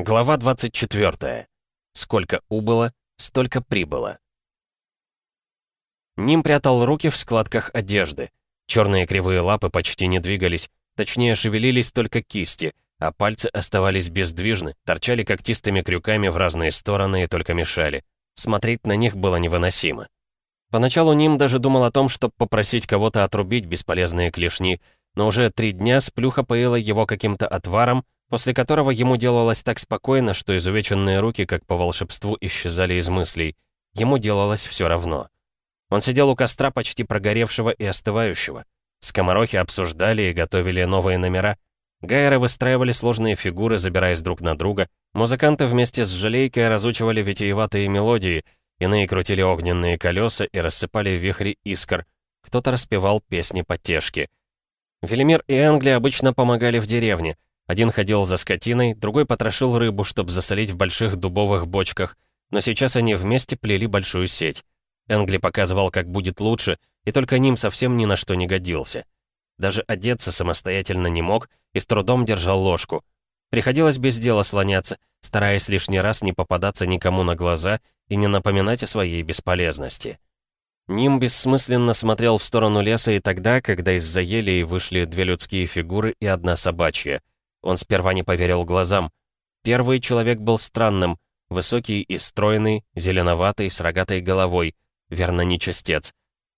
Глава 24. Сколько убыло, столько прибыло. Ним прятал руки в складках одежды. Черные кривые лапы почти не двигались, точнее шевелились только кисти, а пальцы оставались бездвижны, торчали когтистыми крюками в разные стороны и только мешали. Смотреть на них было невыносимо. Поначалу Ним даже думал о том, чтобы попросить кого-то отрубить бесполезные клешни, но уже три дня сплюха поила его каким-то отваром, после которого ему делалось так спокойно, что изувеченные руки, как по волшебству, исчезали из мыслей. Ему делалось все равно. Он сидел у костра почти прогоревшего и остывающего. Скоморохи обсуждали и готовили новые номера. Гайеры выстраивали сложные фигуры, забираясь друг на друга. Музыканты вместе с жалейкой разучивали витиеватые мелодии, иные крутили огненные колеса и рассыпали вихри искр. Кто-то распевал песни потешки. Велимир и Энгли обычно помогали в деревне — один ходил за скотиной, другой потрошил рыбу, чтобы засолить в больших дубовых бочках, но сейчас они вместе плели большую сеть. Энгли показывал, как будет лучше, и только ним совсем ни на что не годился. Даже одеться самостоятельно не мог и с трудом держал ложку. Приходилось без дела слоняться, стараясь лишний раз не попадаться никому на глаза и не напоминать о своей бесполезности. Ним бессмысленно смотрел в сторону леса и тогда, когда из-за елей вышли две людские фигуры и одна собачья — он сперва не поверил глазам. Первый человек был странным, высокий и стройный, зеленоватый, с рогатой головой, верно, нечистец.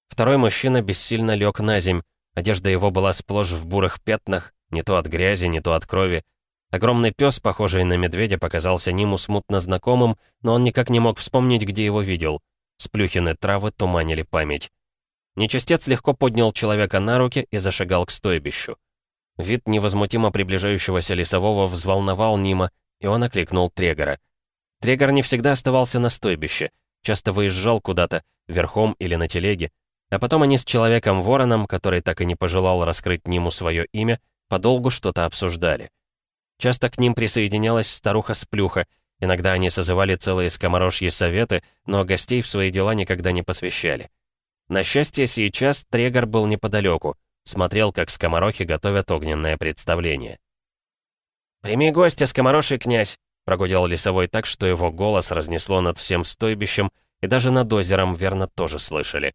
Второй мужчина бессильно лег на земь, одежда его была сплошь в бурых пятнах, не то от грязи, не то от крови. Огромный пес, похожий на медведя, показался Ниму смутно знакомым, но он никак не мог вспомнить, где его видел. Сплюхины травы туманили память. Нечистец легко поднял человека на руки и зашагал к стойбищу. Вид невозмутимо приближающегося лесового взволновал Нима, и он окликнул Трегора. Трегор не всегда оставался на стойбище, часто выезжал куда-то, верхом или на телеге, а потом они с человеком-вороном, который так и не пожелал раскрыть Ниму свое имя, подолгу что-то обсуждали. Часто к ним присоединялась старуха-сплюха, иногда они созывали целые скоморожьи советы, но гостей в свои дела никогда не посвящали. На счастье, сейчас Трегор был неподалеку, Смотрел, как скоморохи готовят огненное представление. «Прими гостя, скомороший князь!» Прогудел лесовой так, что его голос разнесло над всем стойбищем, и даже над озером верно тоже слышали.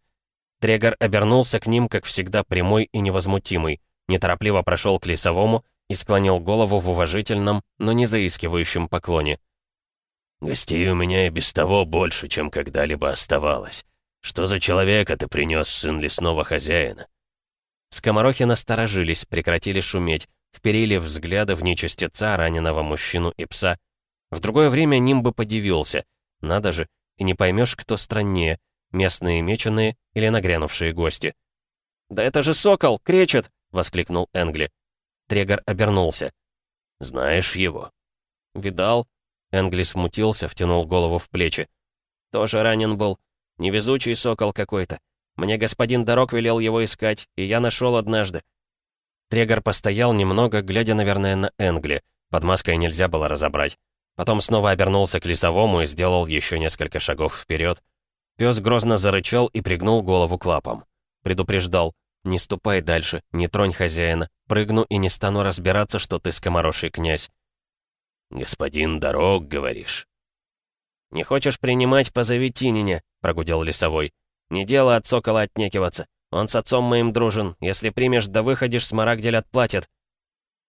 Трегор обернулся к ним, как всегда, прямой и невозмутимый, неторопливо прошел к лесовому и склонил голову в уважительном, но не заискивающем поклоне. «Гостей у меня и без того больше, чем когда-либо оставалось. Что за человека ты принес, сын лесного хозяина?» Скоморохи насторожились, прекратили шуметь, вперили взгляды в нечистеца, раненого мужчину и пса. В другое время Ним бы подивился. Надо же, и не поймешь, кто страннее, местные меченые или нагрянувшие гости. «Да это же сокол! Кречет!» — воскликнул Энгли. Трегор обернулся. «Знаешь его?» «Видал?» Энгли смутился, втянул голову в плечи. «Тоже ранен был. Невезучий сокол какой-то. Мне господин Дорог велел его искать, и я нашел однажды». Трегор постоял немного, глядя, наверное, на Энгли. Под маской нельзя было разобрать. Потом снова обернулся к лесовому и сделал еще несколько шагов вперед. Пес грозно зарычал и пригнул голову к лапам. Предупреждал. «Не ступай дальше, не тронь хозяина. Прыгну и не стану разбираться, что ты скомороший князь». «Господин Дорог, говоришь?» «Не хочешь принимать, позови Тинине», — прогудел лесовой. Не дело от сокола отнекиваться. Он с отцом моим дружен. Если примешь да выходишь, смарагдель отплатит».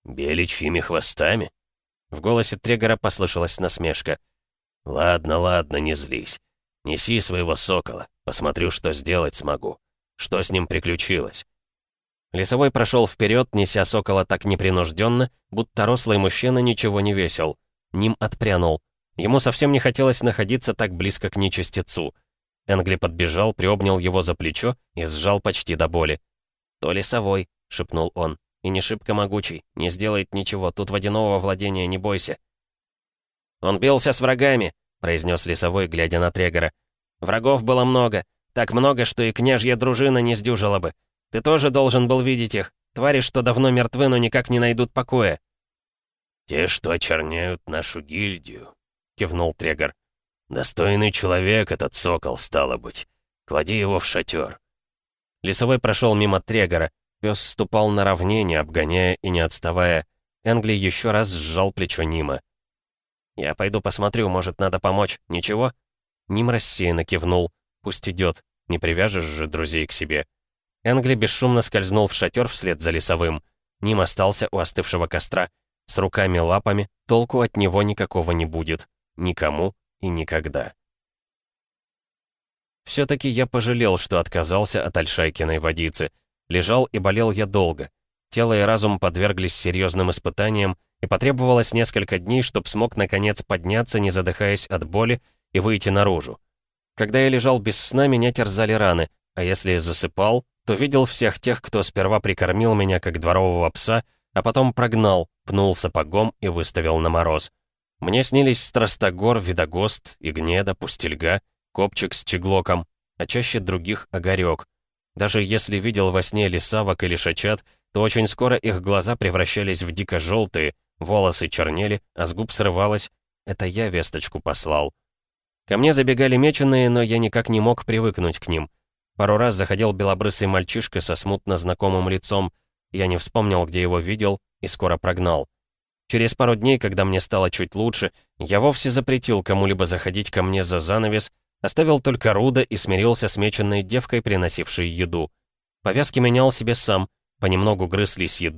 «Беличьими хвостами?» В голосе Трегора послышалась насмешка. «Ладно, ладно, не злись. Неси своего сокола. Посмотрю, что сделать смогу. Что с ним приключилось?» Лесовой прошел вперед, неся сокола так непринужденно, будто рослый мужчина ничего не весил. Ним отпрянул. Ему совсем не хотелось находиться так близко к нечистецу. Энгли подбежал, приобнял его за плечо и сжал почти до боли. «То лесовой», — шепнул он, — «и не шибко могучий, не сделает ничего, тут водяного владения, не бойся». «Он бился с врагами», — произнес лесовой, глядя на Трегора. «Врагов было много, так много, что и княжья дружина не сдюжила бы. Ты тоже должен был видеть их, твари, что давно мертвы, но никак не найдут покоя». «Те, что очерняют нашу гильдию», — кивнул Трегор. «Достойный человек этот сокол, стало быть. Клади его в шатер». Лесовой прошел мимо Трегора. Пес ступал на равнение, обгоняя и не отставая. Энгли еще раз сжал плечо Нима. «Я пойду посмотрю, может, надо помочь. Ничего?» Ним рассеянно кивнул. «Пусть идет. Не привяжешь же друзей к себе». Энгли бесшумно скользнул в шатер вслед за лесовым. Ним остался у остывшего костра. С руками-лапами толку от него никакого не будет. Никому и никогда. Все-таки я пожалел, что отказался от Альшайкиной водицы. Лежал и болел я долго. Тело и разум подверглись серьезным испытаниям, и потребовалось несколько дней, чтобы смог наконец подняться, не задыхаясь от боли, и выйти наружу. Когда я лежал без сна, меня терзали раны, а если засыпал, то видел всех тех, кто сперва прикормил меня как дворового пса, а потом прогнал, пнул сапогом и выставил на мороз. Мне снились Страстогор, Видогост, Игнеда, Пустельга, Копчик с Чеглоком, а чаще других Огарёк. Даже если видел во сне лисавок или шачат, то очень скоро их глаза превращались в дико-желтые, волосы чернели, а с губ срывалось «это я весточку послал». Ко мне забегали меченые, но я никак не мог привыкнуть к ним. Пару раз заходил белобрысый мальчишка со смутно знакомым лицом. Я не вспомнил, где его видел, и скоро прогнал. Через пару дней, когда мне стало чуть лучше, я вовсе запретил кому-либо заходить ко мне за занавес, оставил только Руда и смирился с меченной девкой, приносившей еду. Повязки менял себе сам, понемногу грыз лисьи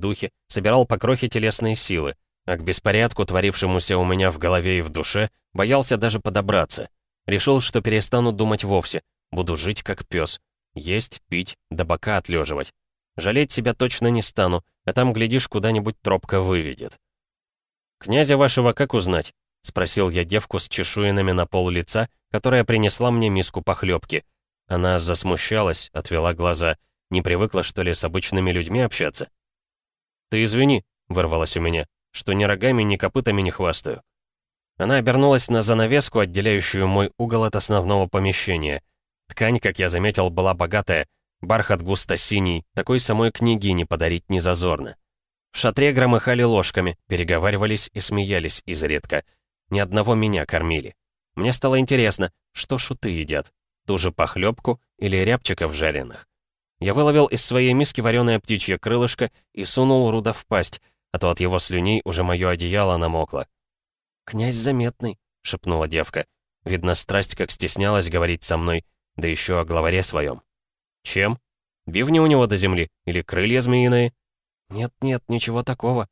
собирал по крохе телесные силы, а к беспорядку, творившемуся у меня в голове и в душе, боялся даже подобраться. Решил, что перестану думать вовсе, буду жить как пес, есть, пить, до бока отлеживать. Жалеть себя точно не стану, а там, глядишь, куда-нибудь тропка выведет. «Князя вашего как узнать?» — спросил я девку с чешуинами на пол лица, которая принесла мне миску похлебки. Она засмущалась, отвела глаза. Не привыкла, что ли, с обычными людьми общаться? «Ты извини», — вырвалось у меня, — «что ни рогами, ни копытами не хвастаю». Она обернулась на занавеску, отделяющую мой угол от основного помещения. Ткань, как я заметил, была богатая. Бархат густо-синий, такой самой книги не подарить не зазорно. В шатре громыхали ложками, переговаривались и смеялись изредка. Ни одного меня кормили. Мне стало интересно, что шуты едят? Ту же похлебку или рябчиков жареных? Я выловил из своей миски вареное птичье крылышко и сунул Руда в пасть, а то от его слюней уже мое одеяло намокло. «Князь заметный», — шепнула девка. Видно, страсть как стеснялась говорить со мной, да еще о главаре своем. «Чем? Бивни у него до земли? Или крылья змеиные?» «Нет-нет, ничего такого».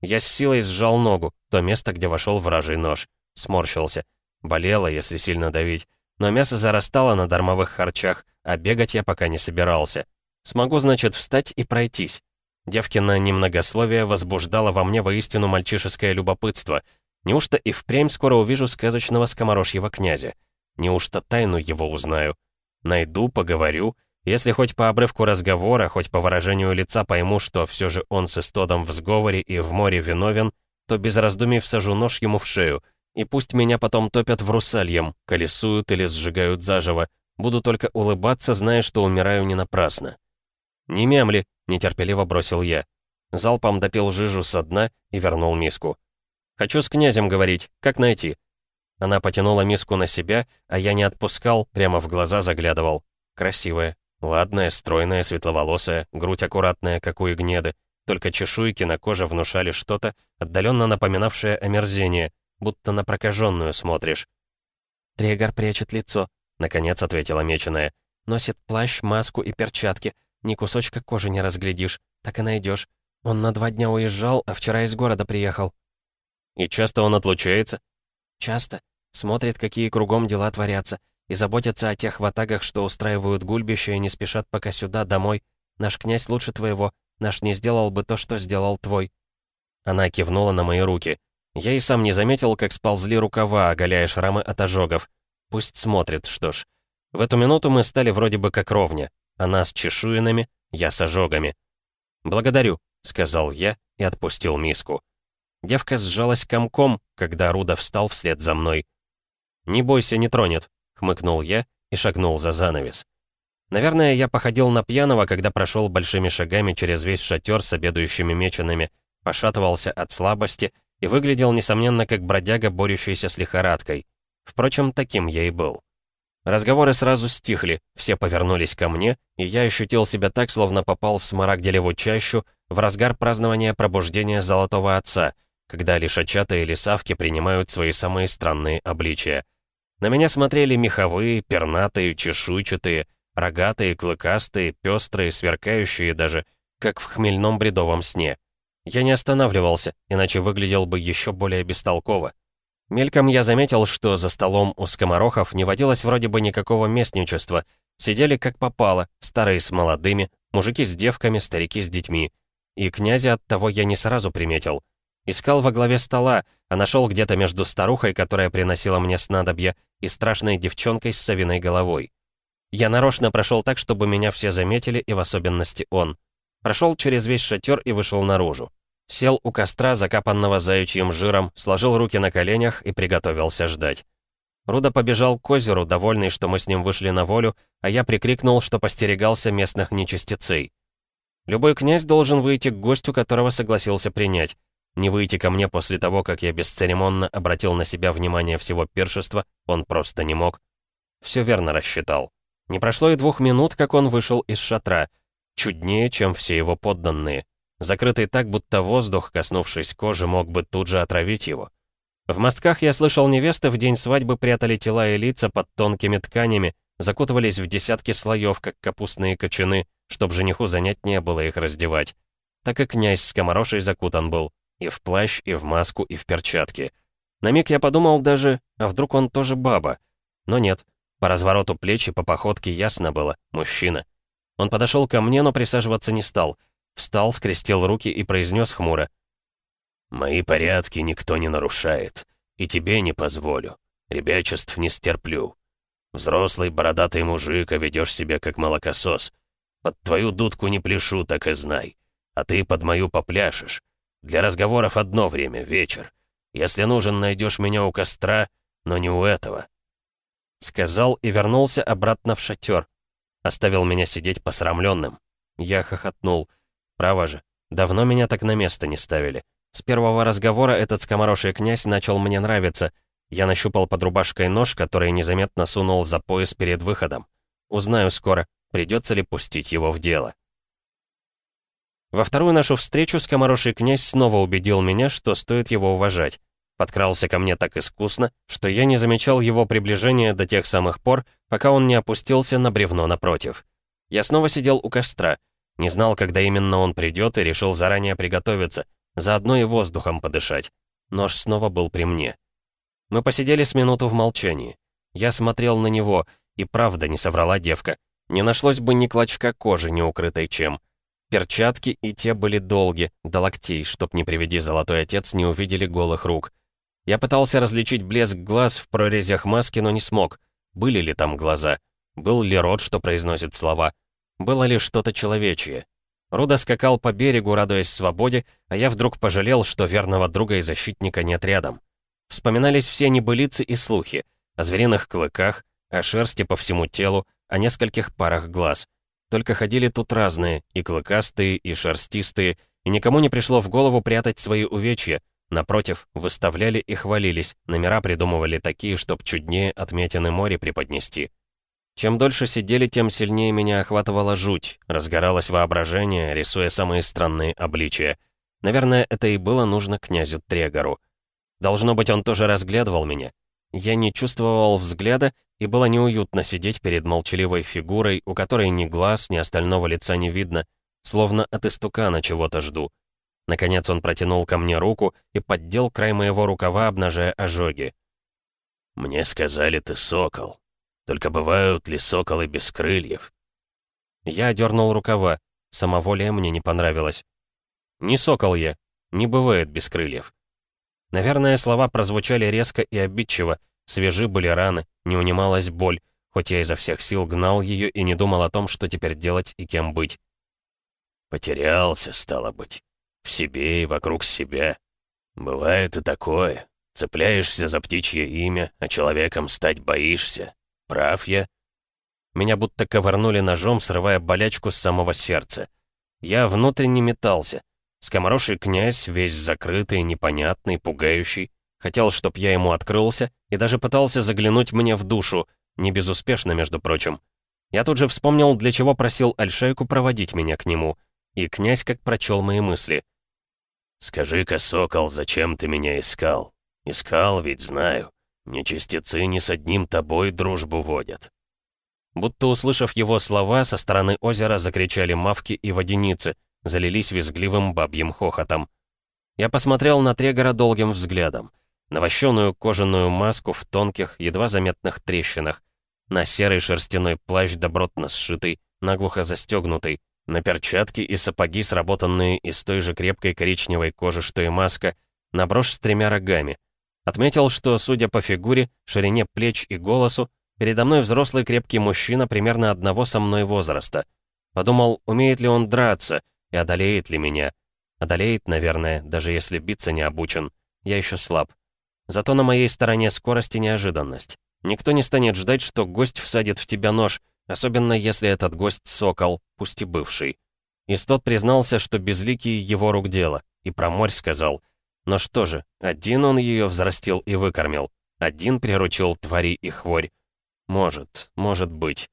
Я с силой сжал ногу, то место, где вошел вражий нож. Сморщился. Болело, если сильно давить. Но мясо зарастало на дармовых харчах, а бегать я пока не собирался. Смогу, значит, встать и пройтись. Девкина немногословие возбуждало во мне воистину мальчишеское любопытство. Неужто и впрямь скоро увижу сказочного скоморожьего князя? Неужто тайну его узнаю? Найду, поговорю — если хоть по обрывку разговора, хоть по выражению лица пойму, что все же он с Истодом в сговоре и в море виновен, то без раздумий всажу нож ему в шею, и пусть меня потом топят в русальем, колесуют или сжигают заживо, буду только улыбаться, зная, что умираю не напрасно. «Не мемли», — нетерпеливо бросил я. Залпом допил жижу со дна и вернул миску. «Хочу с князем говорить. Как найти?» Она потянула миску на себя, а я не отпускал, прямо в глаза заглядывал. Красивая, Ладная, стройная, светловолосая, грудь аккуратная, как у Игнеды. Только чешуйки на коже внушали что-то, отдаленно напоминавшее омерзение, будто на прокаженную смотришь. «Трегор прячет лицо», — наконец ответила меченая. «Носит плащ, маску и перчатки. Ни кусочка кожи не разглядишь, так и найдешь. Он на два дня уезжал, а вчера из города приехал». «И часто он отлучается?» «Часто. Смотрит, какие кругом дела творятся и заботятся о тех ватагах, что устраивают гульбище и не спешат пока сюда, домой. Наш князь лучше твоего, наш не сделал бы то, что сделал твой». Она кивнула на мои руки. Я и сам не заметил, как сползли рукава, оголяя шрамы от ожогов. Пусть смотрит, что ж. В эту минуту мы стали вроде бы как ровня. Она с чешуинами, я с ожогами. «Благодарю», — сказал я и отпустил миску. Девка сжалась комком, когда Руда встал вслед за мной. «Не бойся, не тронет», хмыкнул я и шагнул за занавес. Наверное, я походил на пьяного, когда прошел большими шагами через весь шатер с обедающими меченными, пошатывался от слабости и выглядел, несомненно, как бродяга, борющийся с лихорадкой. Впрочем, таким я и был. Разговоры сразу стихли, все повернулись ко мне, и я ощутил себя так, словно попал в смарагделеву чащу в разгар празднования пробуждения Золотого Отца, когда лишачата или савки принимают свои самые странные обличия. На меня смотрели меховые, пернатые, чешуйчатые, рогатые, клыкастые, пестрые, сверкающие даже, как в хмельном бредовом сне. Я не останавливался, иначе выглядел бы еще более бестолково. Мельком я заметил, что за столом у скоморохов не водилось вроде бы никакого местничества. Сидели как попало, старые с молодыми, мужики с девками, старики с детьми. И князя от того я не сразу приметил. Искал во главе стола, а нашел где-то между старухой, которая приносила мне снадобье, и страшной девчонкой с совиной головой. Я нарочно прошел так, чтобы меня все заметили, и в особенности он. Прошел через весь шатер и вышел наружу. Сел у костра, закапанного заячьим жиром, сложил руки на коленях и приготовился ждать. Руда побежал к озеру, довольный, что мы с ним вышли на волю, а я прикрикнул, что постерегался местных нечистецей. Любой князь должен выйти к гостю, которого согласился принять. Не выйти ко мне после того, как я бесцеремонно обратил на себя внимание всего пиршества, он просто не мог. Все верно рассчитал. Не прошло и двух минут, как он вышел из шатра. Чуднее, чем все его подданные закрытый так, будто воздух, коснувшись кожи, мог бы тут же отравить его. В мостках я слышал, невесты в день свадьбы прятали тела и лица под тонкими тканями, закутывались в десятки слоев, как капустные кочаны, чтоб жениху занятнее было их раздевать. Так и князь с комарошей закутан был, и в плащ, и в маску, и в перчатки. На миг я подумал даже, а вдруг он тоже баба? Но нет, по развороту плеч и по походке ясно было, мужчина. Он подошел ко мне, но присаживаться не стал — Встал, скрестил руки и произнес хмуро. «Мои порядки никто не нарушает, и тебе не позволю. Ребячеств не стерплю. Взрослый бородатый мужик, а ведешь себя как молокосос. Под твою дудку не пляшу, так и знай. А ты под мою попляшешь. Для разговоров одно время, вечер. Если нужен, найдешь меня у костра, но не у этого». Сказал и вернулся обратно в шатер. Оставил меня сидеть посрамленным. Я хохотнул. Право же, давно меня так на место не ставили. С первого разговора этот скомороший князь начал мне нравиться. Я нащупал под рубашкой нож, который незаметно сунул за пояс перед выходом. Узнаю скоро, придется ли пустить его в дело. Во вторую нашу встречу скомороший князь снова убедил меня, что стоит его уважать. Подкрался ко мне так искусно, что я не замечал его приближения до тех самых пор, пока он не опустился на бревно напротив. Я снова сидел у костра. Не знал, когда именно он придет, и решил заранее приготовиться, заодно и воздухом подышать. Нож снова был при мне. Мы посидели с минуту в молчании. Я смотрел на него, и правда не соврала девка. Не нашлось бы ни клочка кожи, не укрытой чем. Перчатки и те были долги, до локтей, чтоб не приведи золотой отец, не увидели голых рук. Я пытался различить блеск глаз в прорезях маски, но не смог. Были ли там глаза? Был ли рот, что произносит слова? Было ли что-то человечье? Руда скакал по берегу, радуясь свободе, а я вдруг пожалел, что верного друга и защитника нет рядом. Вспоминались все небылицы и слухи о звериных клыках, о шерсти по всему телу, о нескольких парах глаз. Только ходили тут разные, и клыкастые, и шерстистые, и никому не пришло в голову прятать свои увечья. Напротив, выставляли и хвалились, номера придумывали такие, чтоб чуднее отметины море преподнести. Чем дольше сидели, тем сильнее меня охватывала жуть, разгоралось воображение, рисуя самые странные обличия. Наверное, это и было нужно князю Трегору. Должно быть, он тоже разглядывал меня. Я не чувствовал взгляда, и было неуютно сидеть перед молчаливой фигурой, у которой ни глаз, ни остального лица не видно, словно от истукана чего-то жду. Наконец он протянул ко мне руку и поддел край моего рукава, обнажая ожоги. «Мне сказали, ты сокол», только бывают ли соколы без крыльев? Я дернул рукава. Самоволие мне не понравилось. Не сокол я. Не бывает без крыльев. Наверное, слова прозвучали резко и обидчиво. Свежи были раны, не унималась боль, хоть я изо всех сил гнал ее и не думал о том, что теперь делать и кем быть. Потерялся, стало быть. В себе и вокруг себя. Бывает и такое. Цепляешься за птичье имя, а человеком стать боишься. Прав я. Меня будто ковырнули ножом, срывая болячку с самого сердца. Я внутренне метался. Скомороший князь, весь закрытый, непонятный, пугающий. Хотел, чтоб я ему открылся, и даже пытался заглянуть мне в душу, не безуспешно, между прочим. Я тут же вспомнил, для чего просил Альшейку проводить меня к нему, и князь как прочел мои мысли. «Скажи-ка, сокол, зачем ты меня искал? Искал, ведь знаю. Нечистецы не с одним тобой дружбу водят». Будто услышав его слова, со стороны озера закричали мавки и водяницы, залились визгливым бабьим хохотом. Я посмотрел на Трегора долгим взглядом. На вощеную кожаную маску в тонких, едва заметных трещинах, на серый шерстяной плащ добротно сшитый, наглухо застегнутый, на перчатки и сапоги, сработанные из той же крепкой коричневой кожи, что и маска, на брошь с тремя рогами. Отметил, что, судя по фигуре, ширине плеч и голосу, передо мной взрослый крепкий мужчина примерно одного со мной возраста. Подумал, умеет ли он драться и одолеет ли меня. Одолеет, наверное, даже если биться не обучен. Я еще слаб. Зато на моей стороне скорость и неожиданность. Никто не станет ждать, что гость всадит в тебя нож, особенно если этот гость сокол, пусть и бывший. Истот признался, что безликий его рук дело, и про морь сказал. Но что же, один он ее взрастил и выкормил, один приручил твари и хворь. Может, может быть.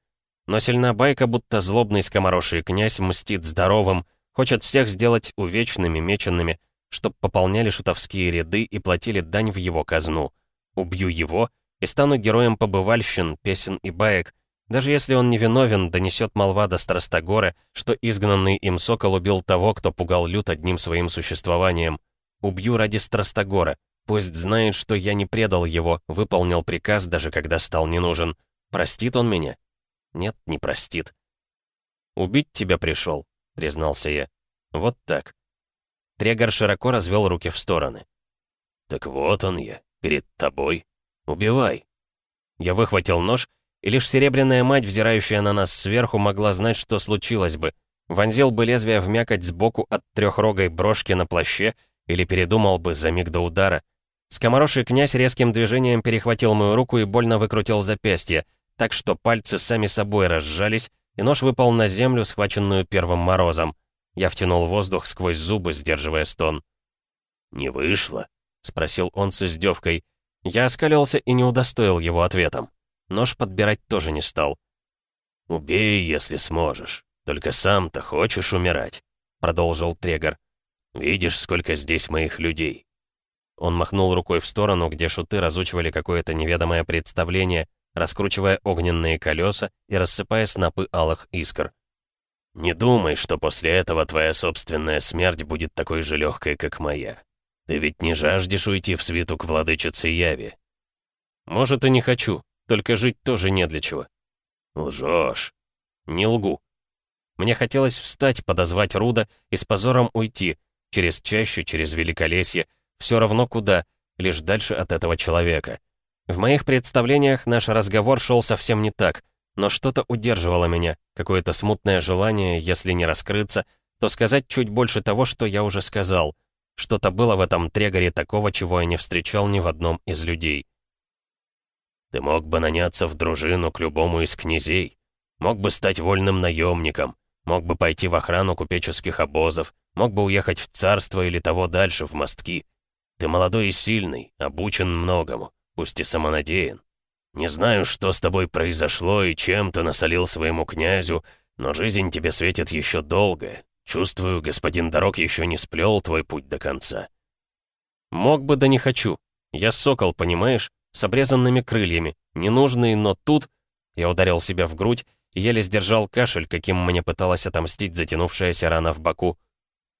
Но сильна байка, будто злобный скомороший князь мстит здоровым, хочет всех сделать увечными, меченными, чтоб пополняли шутовские ряды и платили дань в его казну. Убью его и стану героем побывальщин, песен и баек, даже если он невиновен, донесет молва до Страстогора, что изгнанный им сокол убил того, кто пугал люд одним своим существованием. Убью ради Страстогора. Пусть знает, что я не предал его, выполнил приказ, даже когда стал не нужен. Простит он меня? Нет, не простит. «Убить тебя пришел», — признался я. «Вот так». Трегор широко развел руки в стороны. «Так вот он я, перед тобой. Убивай». Я выхватил нож и лишь серебряная мать, взирающая на нас сверху, могла знать, что случилось бы. Вонзил бы лезвие в мякоть сбоку от трехрогой брошки на плаще или передумал бы за миг до удара. Скомороший князь резким движением перехватил мою руку и больно выкрутил запястье, так что пальцы сами собой разжались, и нож выпал на землю, схваченную первым морозом. Я втянул воздух сквозь зубы, сдерживая стон. «Не вышло?» — спросил он с издевкой. Я оскалился и не удостоил его ответом. Нож подбирать тоже не стал. «Убей, если сможешь. Только сам-то хочешь умирать», — продолжил Трегор. «Видишь, сколько здесь моих людей». Он махнул рукой в сторону, где шуты разучивали какое-то неведомое представление, раскручивая огненные колеса и рассыпая снопы алых искр. «Не думай, что после этого твоя собственная смерть будет такой же легкой, как моя. Ты ведь не жаждешь уйти в свиту к владычице Яви?» «Может, и не хочу», только жить тоже не для чего. Лжешь. Не лгу. Мне хотелось встать, подозвать Руда и с позором уйти. Через чащу, через великолесье. Все равно куда, лишь дальше от этого человека. В моих представлениях наш разговор шел совсем не так, но что-то удерживало меня, какое-то смутное желание, если не раскрыться, то сказать чуть больше того, что я уже сказал. Что-то было в этом трегоре такого, чего я не встречал ни в одном из людей. Ты мог бы наняться в дружину к любому из князей. Мог бы стать вольным наемником. Мог бы пойти в охрану купеческих обозов. Мог бы уехать в царство или того дальше, в мостки. Ты молодой и сильный, обучен многому, пусть и самонадеян. Не знаю, что с тобой произошло и чем ты насолил своему князю, но жизнь тебе светит еще долго. Чувствую, господин Дорог еще не сплел твой путь до конца. Мог бы, да не хочу. Я сокол, понимаешь? с обрезанными крыльями, ненужный, но тут... Я ударил себя в грудь и еле сдержал кашель, каким мне пыталась отомстить затянувшаяся рана в боку.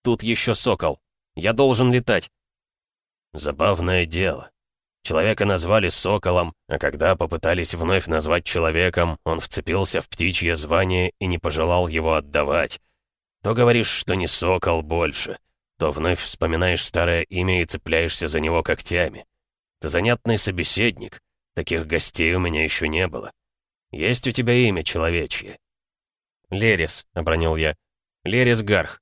Тут еще сокол. Я должен летать. Забавное дело. Человека назвали соколом, а когда попытались вновь назвать человеком, он вцепился в птичье звание и не пожелал его отдавать. То говоришь, что не сокол больше, то вновь вспоминаешь старое имя и цепляешься за него когтями. Ты занятный собеседник. Таких гостей у меня еще не было. Есть у тебя имя человечье?» «Лерис», — обронил я. «Лерис Гарх».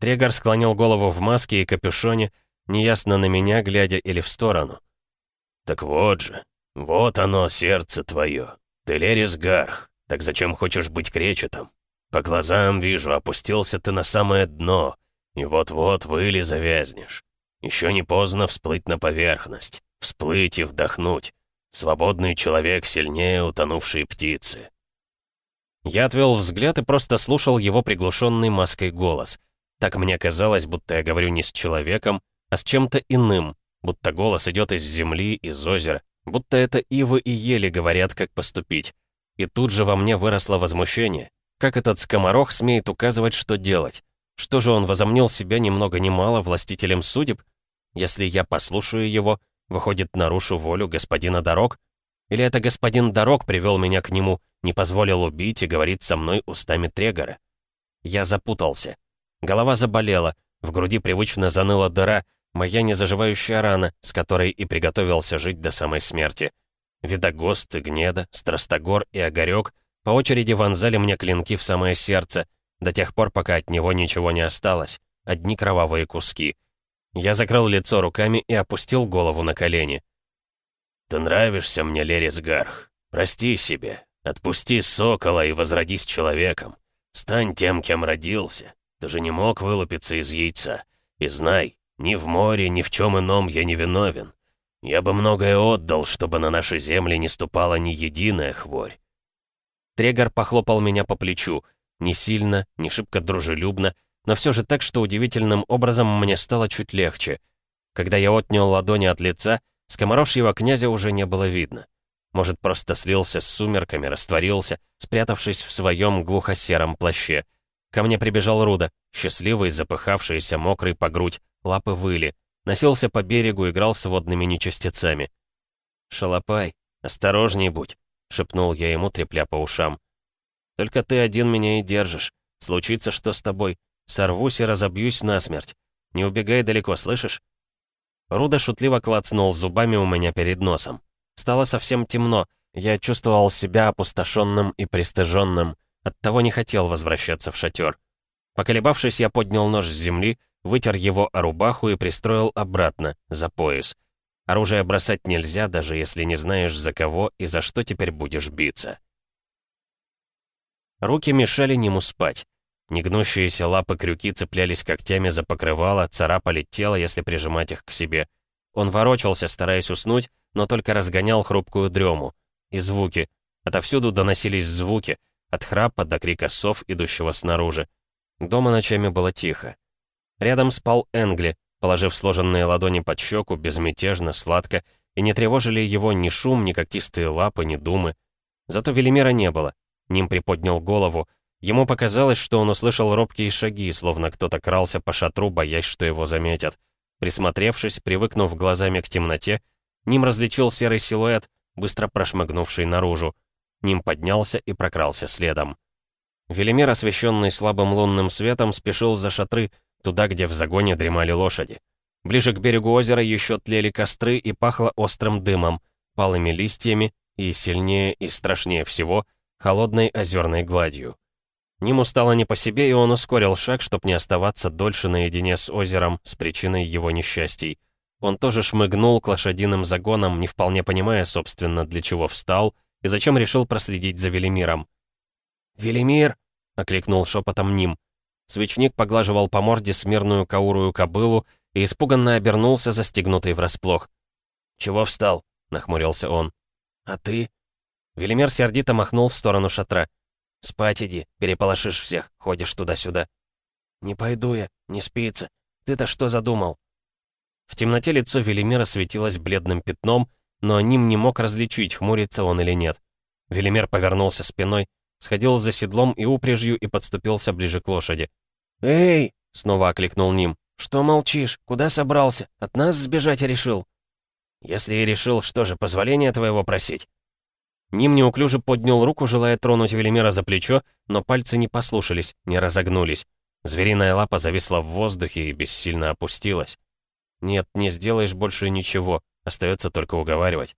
Трегор склонил голову в маске и капюшоне, неясно на меня, глядя или в сторону. «Так вот же, вот оно, сердце твое. Ты Лерис Гарх, так зачем хочешь быть кречетом? По глазам вижу, опустился ты на самое дно, и вот-вот выли завязнешь. Еще не поздно всплыть на поверхность всплыть и вдохнуть. Свободный человек сильнее утонувшей птицы. Я отвел взгляд и просто слушал его приглушенный маской голос. Так мне казалось, будто я говорю не с человеком, а с чем-то иным, будто голос идет из земли, из озера, будто это ивы и ели говорят, как поступить. И тут же во мне выросло возмущение. Как этот скоморох смеет указывать, что делать? Что же он возомнил себя ни много ни мало властителем судеб? Если я послушаю его, выходит, нарушу волю господина Дорог? Или это господин Дорог привел меня к нему, не позволил убить и говорит со мной устами Трегора? Я запутался. Голова заболела, в груди привычно заныла дыра, моя незаживающая рана, с которой и приготовился жить до самой смерти. Видогост, Гнеда, Страстогор и Огарёк по очереди вонзали мне клинки в самое сердце, до тех пор, пока от него ничего не осталось, одни кровавые куски. Я закрыл лицо руками и опустил голову на колени. «Ты нравишься мне, Лерис Гарх. Прости себе. Отпусти сокола и возродись человеком. Стань тем, кем родился. Ты же не мог вылупиться из яйца. И знай, ни в море, ни в чем ином я не виновен. Я бы многое отдал, чтобы на нашей земле не ступала ни единая хворь. Трегор похлопал меня по плечу. Не сильно, не шибко дружелюбно, но все же так, что удивительным образом мне стало чуть легче. Когда я отнял ладони от лица, скоморожьего князя уже не было видно. Может, просто слился с сумерками, растворился, спрятавшись в своем глухо-сером плаще. Ко мне прибежал Руда, счастливый, запыхавшийся, мокрый по грудь, лапы выли. Носился по берегу, играл с водными нечастицами. «Шалопай, осторожней будь», — шепнул я ему, трепля по ушам. «Только ты один меня и держишь. Случится что с тобой. Сорвусь и разобьюсь насмерть. Не убегай далеко, слышишь?» Руда шутливо клацнул зубами у меня перед носом. Стало совсем темно. Я чувствовал себя опустошенным и пристыженным. Оттого не хотел возвращаться в шатер. Поколебавшись, я поднял нож с земли, вытер его о рубаху и пристроил обратно, за пояс. Оружие бросать нельзя, даже если не знаешь, за кого и за что теперь будешь биться. Руки мешали нему спать. Негнущиеся лапы-крюки цеплялись когтями за покрывало, царапали тело, если прижимать их к себе. Он ворочался, стараясь уснуть, но только разгонял хрупкую дрему. И звуки. Отовсюду доносились звуки, от храпа до крика сов, идущего снаружи. Дома ночами было тихо. Рядом спал Энгли, положив сложенные ладони под щеку, безмятежно, сладко, и не тревожили его ни шум, ни когтистые лапы, ни думы. Зато Велимира не было. Ним приподнял голову. Ему показалось, что он услышал робкие шаги, словно кто-то крался по шатру, боясь, что его заметят. Присмотревшись, привыкнув глазами к темноте, Ним различил серый силуэт, быстро прошмыгнувший наружу. Ним поднялся и прокрался следом. Велимир, освещенный слабым лунным светом, спешил за шатры, туда, где в загоне дремали лошади. Ближе к берегу озера еще тлели костры и пахло острым дымом, палыми листьями и, сильнее и страшнее всего, холодной озерной гладью. Ниму стало не по себе, и он ускорил шаг, чтобы не оставаться дольше наедине с озером, с причиной его несчастий. Он тоже шмыгнул к лошадиным загонам, не вполне понимая, собственно, для чего встал и зачем решил проследить за Велимиром. «Велимир!» — окликнул шепотом Ним. Свечник поглаживал по морде смирную каурую кобылу и испуганно обернулся, застегнутый врасплох. «Чего встал?» — нахмурился он. «А ты?» Велимир сердито махнул в сторону шатра. «Спать иди, переполошишь всех, ходишь туда-сюда». «Не пойду я, не спится. Ты-то что задумал?» В темноте лицо Велимира светилось бледным пятном, но Ним не мог различить, хмурится он или нет. Велимир повернулся спиной, сходил за седлом и упряжью и подступился ближе к лошади. «Эй!» — снова окликнул Ним. «Что молчишь? Куда собрался? От нас сбежать решил?» «Если и решил, что же, позволения твоего просить?» Ним неуклюже поднял руку, желая тронуть Велимира за плечо, но пальцы не послушались, не разогнулись. Звериная лапа зависла в воздухе и бессильно опустилась. «Нет, не сделаешь больше ничего», Остается только уговаривать.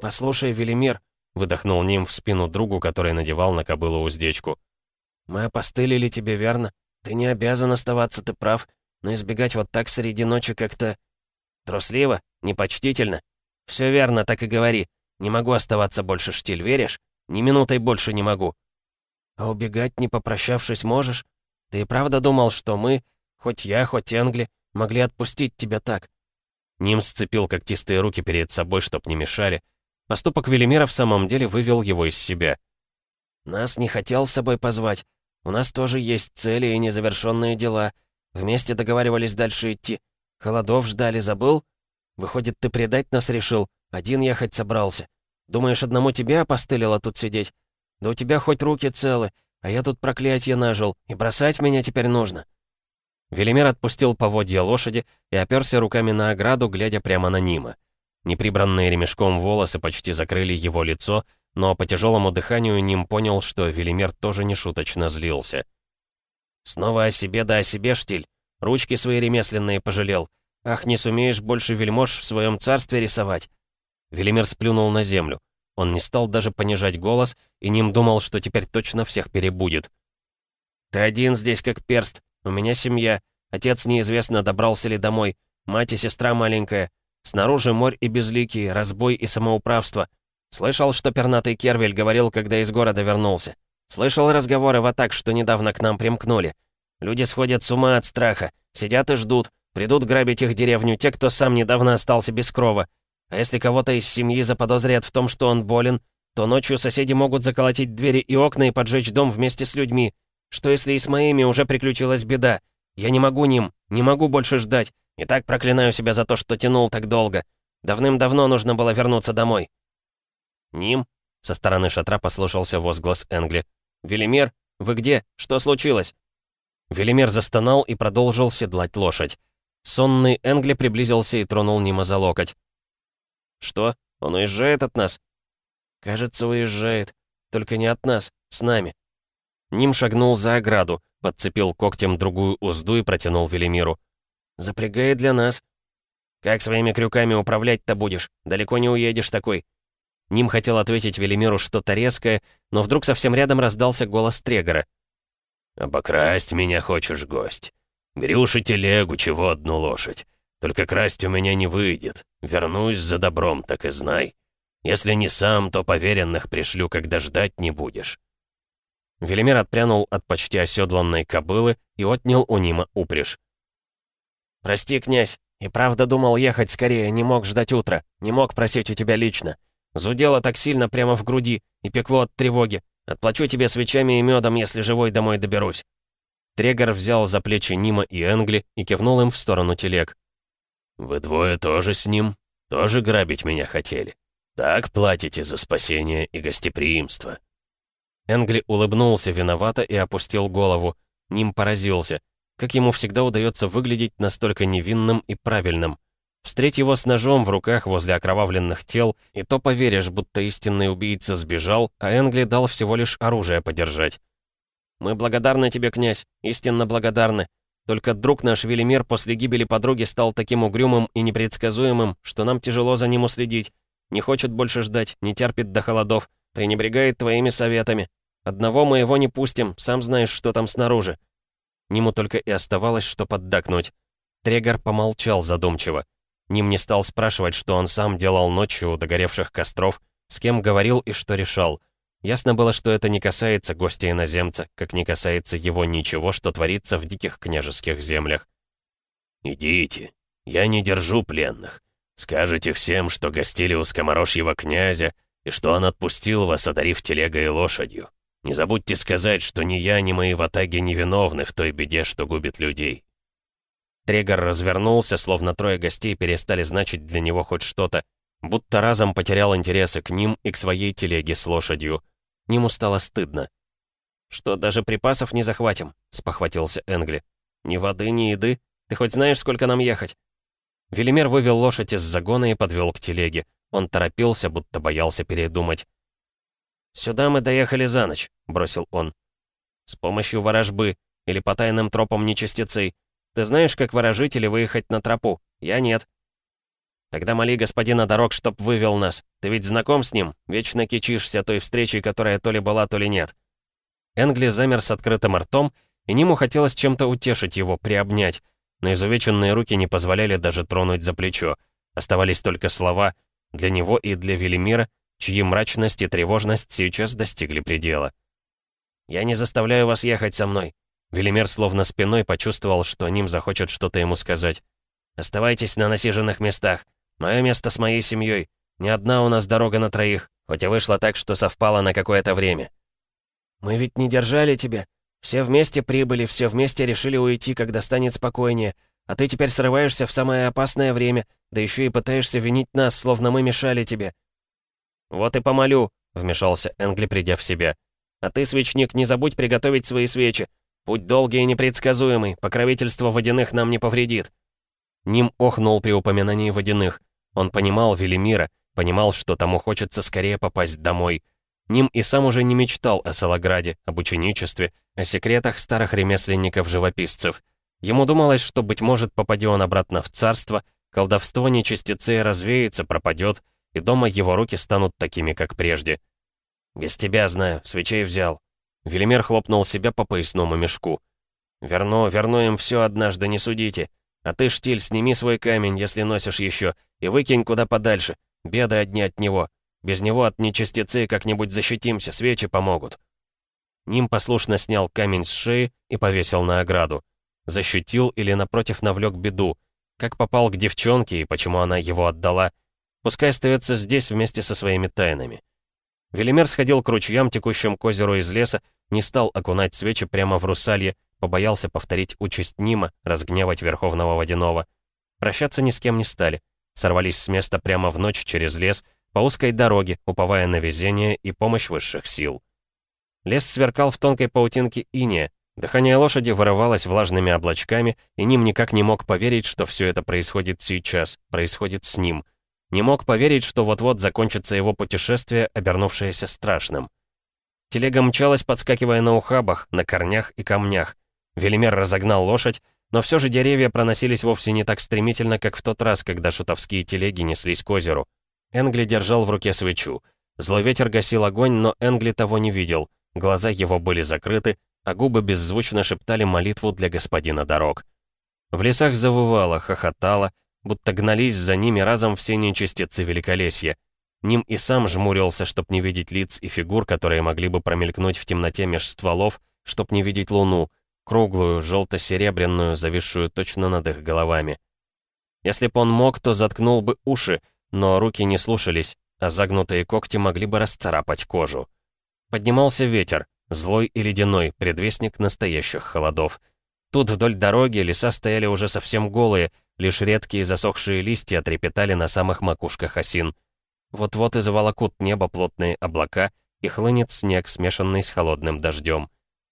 «Послушай, Велимир», — выдохнул Ним в спину другу, который надевал на кобылу уздечку. «Мы опостылили тебе, верно? Ты не обязан оставаться, ты прав, но избегать вот так среди ночи как-то... Трусливо? Непочтительно? Все верно, так и говори. Не могу оставаться больше, Штиль, веришь? Ни минутой больше не могу». «А убегать, не попрощавшись, можешь? Ты и правда думал, что мы, хоть я, хоть Энгли, могли отпустить тебя так? Ним сцепил когтистые руки перед собой, чтоб не мешали. Поступок Велимира в самом деле вывел его из себя. «Нас не хотел с собой позвать. У нас тоже есть цели и незавершенные дела. Вместе договаривались дальше идти. Холодов ждали, забыл? Выходит, ты предать нас решил? Один ехать собрался. Думаешь, одному тебе опостылило тут сидеть? Да у тебя хоть руки целы, а я тут проклятие нажил, и бросать меня теперь нужно». Велимир отпустил поводья лошади и оперся руками на ограду, глядя прямо на Нима. Неприбранные ремешком волосы почти закрыли его лицо, но по тяжелому дыханию Ним понял, что Велимир тоже не шуточно злился. «Снова о себе да о себе, штиль. Ручки свои ремесленные пожалел. Ах, не сумеешь больше вельмож в своем царстве рисовать!» Велимир сплюнул на землю. Он не стал даже понижать голос, и Ним думал, что теперь точно всех перебудет. «Ты один здесь как перст. У меня семья. Отец неизвестно, добрался ли домой. Мать и сестра маленькая. Снаружи морь и безликий, разбой и самоуправство. Слышал, что пернатый Кервель говорил, когда из города вернулся. Слышал разговоры в атак, что недавно к нам примкнули. Люди сходят с ума от страха, сидят и ждут. Придут грабить их деревню те, кто сам недавно остался без крова. А если кого-то из семьи заподозрят в том, что он болен, то ночью соседи могут заколотить двери и окна и поджечь дом вместе с людьми. Что если и с моими уже приключилась беда? Я не могу ним, не могу больше ждать. И так проклинаю себя за то, что тянул так долго. Давным-давно нужно было вернуться домой». «Ним?» — со стороны шатра послушался возглас Энгли. «Велимир, вы где? Что случилось?» Велимир застонал и продолжил седлать лошадь. Сонный Энгли приблизился и тронул Нима за локоть. «Что? Он уезжает от нас?» «Кажется, уезжает. Только не от нас, с нами». Ним шагнул за ограду, подцепил когтем другую узду и протянул Велимиру. Запрягай для нас. Как своими крюками управлять-то будешь? Далеко не уедешь такой. Ним хотел ответить Велимиру что-то резкое, но вдруг совсем рядом раздался голос Трегора. «Обокрасть меня хочешь, гость? Бери уж телегу, чего одну лошадь. Только красть у меня не выйдет. Вернусь за добром, так и знай. Если не сам, то поверенных пришлю, когда ждать не будешь». Велимир отпрянул от почти оседланной кобылы и отнял у Нима упряжь. «Прости, князь, и правда думал ехать скорее, не мог ждать утра, не мог просить у тебя лично. Зудело так сильно прямо в груди и пекло от тревоги. Отплачу тебе свечами и медом, если живой домой доберусь». Трегор взял за плечи Нима и Энгли и кивнул им в сторону телег. «Вы двое тоже с ним? Тоже грабить меня хотели? Так платите за спасение и гостеприимство?» Энгли улыбнулся виновато и опустил голову. Ним поразился — как ему всегда удается выглядеть настолько невинным и правильным. Встреть его с ножом в руках возле окровавленных тел, и то поверишь, будто истинный убийца сбежал, а Энгли дал всего лишь оружие подержать. «Мы благодарны тебе, князь, истинно благодарны. Только друг наш Велимир после гибели подруги стал таким угрюмым и непредсказуемым, что нам тяжело за ним уследить. Не хочет больше ждать, не терпит до холодов, пренебрегает твоими советами. Одного мы его не пустим, сам знаешь, что там снаружи. Ниму только и оставалось, что поддакнуть. Трегор помолчал задумчиво. Ним не стал спрашивать, что он сам делал ночью у догоревших костров, с кем говорил и что решал. Ясно было, что это не касается гостя-иноземца, как не касается его ничего, что творится в диких княжеских землях. «Идите, я не держу пленных. Скажете всем, что гостили у скоморожьего князя, и что он отпустил вас, одарив телегой и лошадью. Не забудьте сказать, что ни я, ни мои ватаги не виновны в той беде, что губит людей». Трегор развернулся, словно трое гостей перестали значить для него хоть что-то, будто разом потерял интересы к ним и к своей телеге с лошадью. Ниму стало стыдно. «Что, даже припасов не захватим?» — спохватился Энгли. «Ни воды, ни еды? Ты хоть знаешь, сколько нам ехать?» Велимир вывел лошадь из загона и подвел к телеге. Он торопился, будто боялся передумать. «Сюда мы доехали за ночь», — бросил он. «С помощью ворожбы или по тайным тропам нечистецы. Ты знаешь, как ворожить или выехать на тропу? Я нет». «Тогда моли господина дорог, чтоб вывел нас. Ты ведь знаком с ним? Вечно кичишься той встречей, которая то ли была, то ли нет». Энгли замер с открытым ртом, и Ниму хотелось чем-то утешить его, приобнять, но изувеченные руки не позволяли даже тронуть за плечо. Оставались только слова для него и для Велимира, чьи мрачность и тревожность сейчас достигли предела. «Я не заставляю вас ехать со мной». Велимир словно спиной почувствовал, что Ним захочет что-то ему сказать. «Оставайтесь на насиженных местах. Мое место с моей семьей. Не одна у нас дорога на троих, хоть и вышло так, что совпало на какое-то время». «Мы ведь не держали тебя. Все вместе прибыли, все вместе решили уйти, когда станет спокойнее. А ты теперь срываешься в самое опасное время, да еще и пытаешься винить нас, словно мы мешали тебе». «Вот и помолю», — вмешался Энгли, придя в себя. «А ты, свечник, не забудь приготовить свои свечи. Путь долгий и непредсказуемый, покровительство водяных нам не повредит». Ним охнул при упоминании водяных. Он понимал Велимира, понимал, что тому хочется скорее попасть домой. Ним и сам уже не мечтал о Салаграде, об ученичестве, о секретах старых ремесленников-живописцев. Ему думалось, что, быть может, попадя он обратно в царство, колдовство нечистецы развеется, пропадет, и дома его руки станут такими, как прежде. «Без тебя знаю, свечей взял». Велимир хлопнул себя по поясному мешку. «Верну, верну им все однажды, не судите. А ты, Штиль, сними свой камень, если носишь еще, и выкинь куда подальше. Беды одни от него. Без него от нечистецы как-нибудь защитимся, свечи помогут». Ним послушно снял камень с шеи и повесил на ограду. Защитил или, напротив, навлек беду. Как попал к девчонке и почему она его отдала. Пускай остается здесь вместе со своими тайнами. Велимир сходил к ручьям, текущим к озеру из леса, не стал окунать свечи прямо в русалье, побоялся повторить участь Нима, разгневать Верховного Водяного. Прощаться ни с кем не стали. Сорвались с места прямо в ночь через лес, по узкой дороге, уповая на везение и помощь высших сил. Лес сверкал в тонкой паутинке иния, дыхание лошади вырывалось влажными облачками, и Ним никак не мог поверить, что все это происходит сейчас, происходит с ним. Не мог поверить, что вот-вот закончится его путешествие, обернувшееся страшным. Телега мчалась, подскакивая на ухабах, на корнях и камнях. Велимир разогнал лошадь, но все же деревья проносились вовсе не так стремительно, как в тот раз, когда шутовские телеги неслись к озеру. Энгли держал в руке свечу. Злой ветер гасил огонь, но Энгли того не видел. Глаза его были закрыты, а губы беззвучно шептали молитву для господина дорог. В лесах завывало, хохотало, будто гнались за ними разом все нечистицы великолесья. Ним и сам жмурился, чтоб не видеть лиц и фигур, которые могли бы промелькнуть в темноте меж стволов, чтоб не видеть луну, круглую, желто-серебряную, зависшую точно над их головами. Если б он мог, то заткнул бы уши, но руки не слушались, а загнутые когти могли бы расцарапать кожу. Поднимался ветер, злой и ледяной, предвестник настоящих холодов. Тут вдоль дороги леса стояли уже совсем голые, лишь редкие засохшие листья трепетали на самых макушках осин. Вот-вот и заволокут небо плотные облака, и хлынет снег, смешанный с холодным дождем.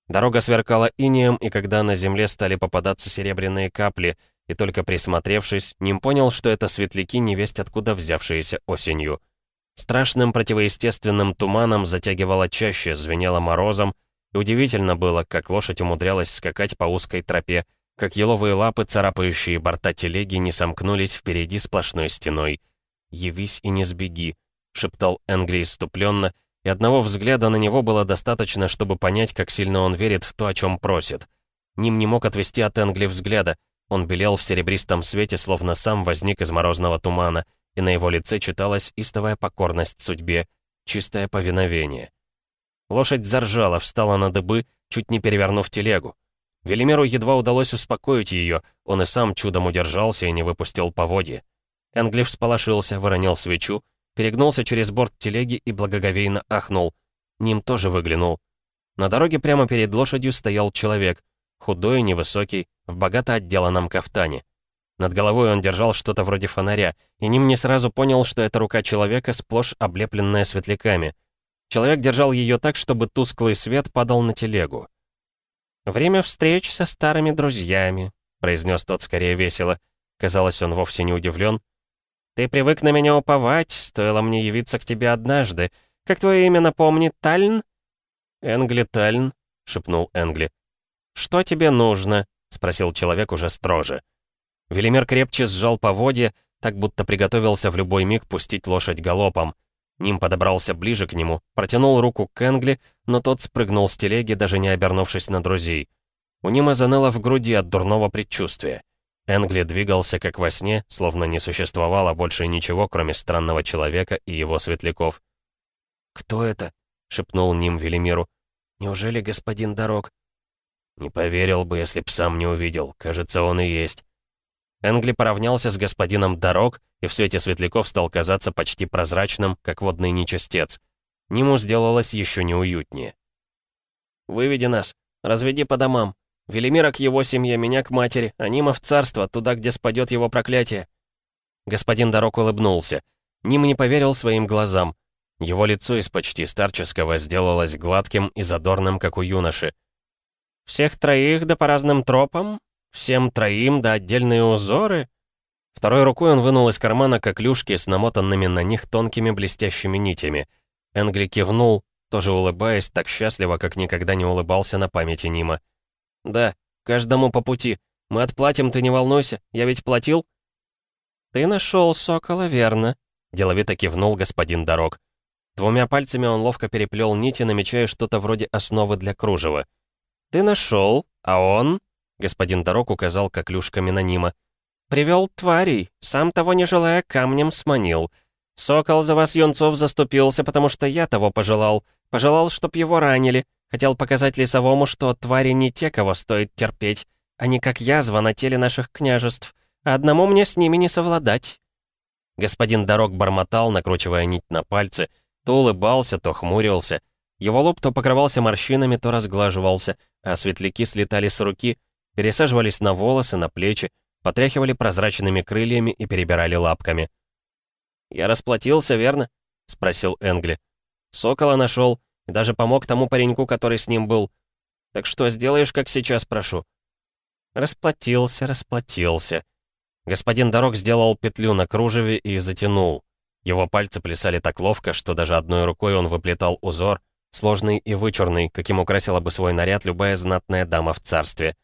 Дорога сверкала инеем, и когда на земле стали попадаться серебряные капли — и только присмотревшись, Ним понял, что это светляки невесть откуда взявшиеся осенью. Страшным противоестественным туманом затягивало чаще, звенело морозом, и удивительно было, как лошадь умудрялась скакать по узкой тропе, как еловые лапы, царапающие борта телеги, не сомкнулись впереди сплошной стеной. «Явись и не сбеги», — шептал Энгли иступленно, и одного взгляда на него было достаточно, чтобы понять, как сильно он верит в то, о чем просит. Ним не мог отвести от Энгли взгляда — он белел в серебристом свете, словно сам возник из морозного тумана, и на его лице читалась истовая покорность судьбе, чистое повиновение. Лошадь заржала, встала на дыбы, чуть не перевернув телегу. Велимиру едва удалось успокоить ее, он и сам чудом удержался и не выпустил поводья. Энгли всполошился, выронил свечу, перегнулся через борт телеги и благоговейно ахнул. Ним тоже выглянул. На дороге прямо перед лошадью стоял человек, худой, невысокий, в богато отделанном кафтане. Над головой он держал что-то вроде фонаря, и Ним не сразу понял, что это рука человека, сплошь облепленная светляками. Человек держал ее так, чтобы тусклый свет падал на телегу. «Время встреч со старыми друзьями», — произнес тот скорее весело. Казалось, он вовсе не удивлен. «Ты привык на меня уповать, стоило мне явиться к тебе однажды. Как твое имя напомнит, Тальн?» «Энгли Тальн», — шепнул Энгли. «Что тебе нужно?» — спросил человек уже строже. Велимир крепче сжал поводья, так будто приготовился в любой миг пустить лошадь галопом. Ним подобрался ближе к нему, протянул руку к Энгли, но тот спрыгнул с телеги, даже не обернувшись на друзей. У Нима заныло в груди от дурного предчувствия. Энгли двигался как во сне, словно не существовало больше ничего, кроме странного человека и его светляков. «Кто это?» — шепнул Ним Велимиру. «Неужели господин Дорог?» Не поверил бы, если б сам не увидел. Кажется, он и есть. Энгли поравнялся с господином Дорог, и в свете светляков стал казаться почти прозрачным, как водный нечистец. Ниму сделалось еще неуютнее. «Выведи нас», Разведи по домам. Велимира к его семье, меня к матери, а Нима в царство, туда, где спадет его проклятие». Господин Дорог улыбнулся. Ним не поверил своим глазам. Его лицо из почти старческого сделалось гладким и задорным, как у юноши. «Всех троих да по разным тропам? Всем троим да отдельные узоры?» Второй рукой он вынул из кармана коклюшки с намотанными на них тонкими блестящими нитями. Энгли кивнул, тоже улыбаясь, так счастливо, как никогда не улыбался на памяти Нима. «Да, каждому по пути. Мы отплатим, ты не волнуйся. Я ведь платил?» «Ты нашел сокола, верно?» — деловито кивнул господин Дорог. Двумя пальцами он ловко переплел нити, намечая что-то вроде основы для кружева. «Ты нашел, а он...» — господин Дорог указал коклюшками на Нима. «Привел тварей, сам того не желая, камнем сманил. Сокол за вас, юнцов, заступился, потому что я того пожелал. Пожелал, чтоб его ранили. Хотел показать лесовому, что твари не те, кого стоит терпеть. Они как язва на теле наших княжеств. А одному мне с ними не совладать». Господин Дорог бормотал, накручивая нить на пальцы, то улыбался, то хмурился. Его лоб то покрывался морщинами, то разглаживался, а светляки слетали с руки, пересаживались на волосы, на плечи, потряхивали прозрачными крыльями и перебирали лапками. «Я расплатился, верно?» — спросил Энгли. «Сокола нашел, и даже помог тому пареньку, который с ним был. Так что сделаешь, как сейчас прошу?» Расплатился, расплатился. Господин Дорог сделал петлю на кружеве и затянул. Его пальцы плясали так ловко, что даже одной рукой он выплетал узор, сложный и вычурный, каким украсила бы свой наряд любая знатная дама в царстве.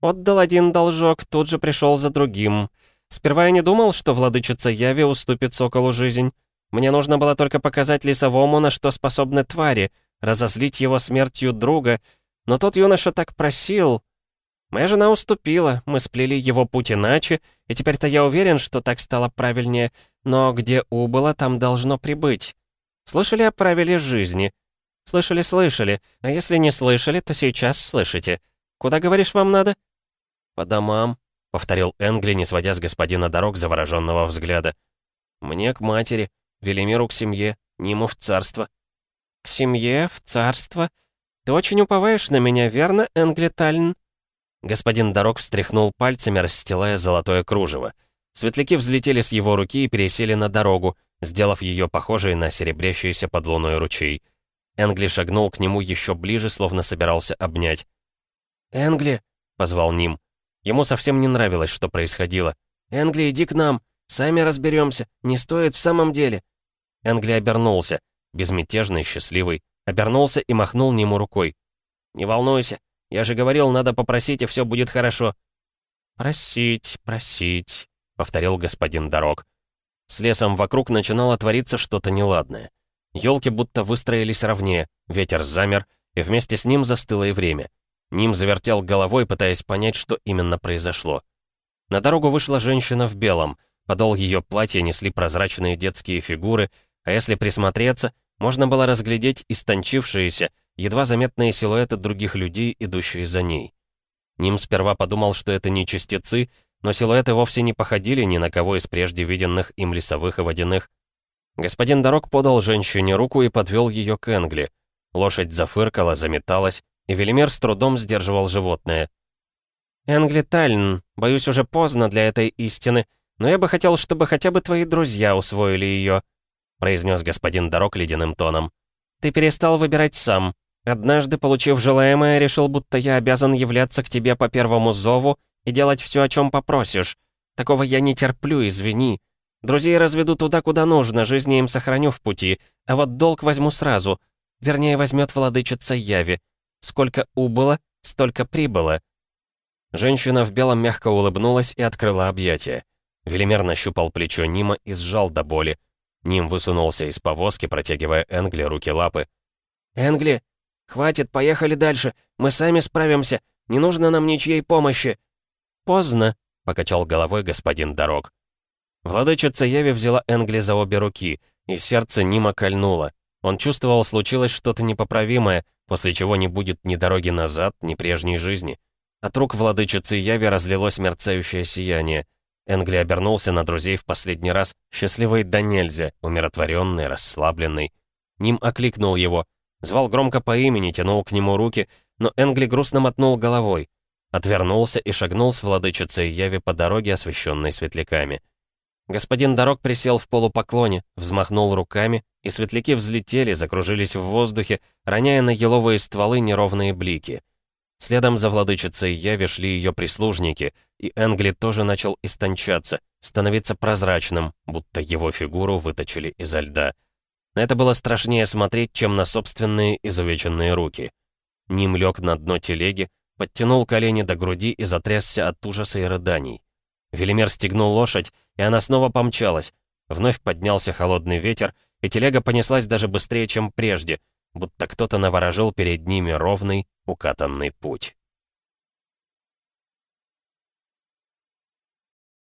Отдал один должок, тут же пришел за другим. Сперва я не думал, что владычица Яви уступит соколу жизнь. Мне нужно было только показать лесовому, на что способны твари, разозлить его смертью друга. Но тот юноша так просил. Моя жена уступила, мы сплели его путь иначе, и теперь-то я уверен, что так стало правильнее. Но где убыло, там должно прибыть. Слышали о правиле жизни? Слышали, слышали. А если не слышали, то сейчас слышите. Куда, говоришь, вам надо? По домам, повторил Энгли, не сводя с господина дорог завороженного взгляда. Мне к матери, Велимиру к семье, Ниму в царство». «К семье, в царство? Ты очень уповаешь на меня, верно, Энгли Тальн?» Господин Дорог встряхнул пальцами, расстилая золотое кружево. Светляки взлетели с его руки и пересели на дорогу, сделав ее похожей на серебрящийся под луной ручей. Энгли шагнул к нему еще ближе, словно собирался обнять. «Энгли!» — позвал Ним. Ему совсем не нравилось, что происходило. «Энгли, иди к нам! Сами разберемся. Не стоит в самом деле». Энгли обернулся, безмятежный, счастливый, обернулся и махнул нему рукой. «Не волнуйся. Я же говорил, надо попросить, и все будет хорошо». «Просить, просить», — повторил господин Дорог. С лесом вокруг начинало твориться что-то неладное. Елки будто выстроились ровнее, ветер замер, и вместе с ним застыло и время. Ним завертел головой, пытаясь понять, что именно произошло. На дорогу вышла женщина в белом — Подол ее платья несли прозрачные детские фигуры, а если присмотреться, можно было разглядеть истончившиеся, едва заметные силуэты других людей, идущие за ней. Ним сперва подумал, что это не частицы, но силуэты вовсе не походили ни на кого из прежде виденных им лесовых и водяных. Господин Дорог подал женщине руку и подвел ее к Энгли. Лошадь зафыркала, заметалась, и Велимир с трудом сдерживал животное. «Энгли Тальн, боюсь, уже поздно для этой истины», но я бы хотел, чтобы хотя бы твои друзья усвоили ее», произнес господин Дорог ледяным тоном. «Ты перестал выбирать сам. Однажды, получив желаемое, решил, будто я обязан являться к тебе по первому зову и делать все, о чем попросишь. Такого я не терплю, извини. Друзей разведу туда, куда нужно, жизни им сохраню в пути, а вот долг возьму сразу. Вернее, возьмет владычица Яви. Сколько убыло, столько прибыло». Женщина в белом мягко улыбнулась и открыла объятия. Велимер нащупал плечо Нима и сжал до боли. Ним высунулся из повозки, протягивая Энгли руки-лапы. «Энгли, хватит, поехали дальше. Мы сами справимся. Не нужно нам ничьей помощи». «Поздно», — покачал головой господин Дорог. Владычица Яви взяла Энгли за обе руки, и сердце Нима кольнуло. Он чувствовал, случилось что-то непоправимое, после чего не будет ни дороги назад, ни прежней жизни. От рук владычицы Яви разлилось мерцающее сияние — Энгли обернулся на друзей в последний раз, счастливый да нельзя, умиротворенный, расслабленный. Ним окликнул его, звал громко по имени, тянул к нему руки, но Энгли грустно мотнул головой. Отвернулся и шагнул с владычицей Яви по дороге, освещенной светляками. Господин Дорог присел в полупоклоне, взмахнул руками, и светляки взлетели, закружились в воздухе, роняя на еловые стволы неровные блики. Следом за владычицей Яви шли ее прислужники, и Энгли тоже начал истончаться, становиться прозрачным, будто его фигуру выточили изо льда. Это было страшнее смотреть, чем на собственные изувеченные руки. Ним лег на дно телеги, подтянул колени до груди и затрясся от ужаса и рыданий. Велимир стегнул лошадь, и она снова помчалась. Вновь поднялся холодный ветер, и телега понеслась даже быстрее, чем прежде, будто кто-то наворожил перед ними ровный, укатанный путь.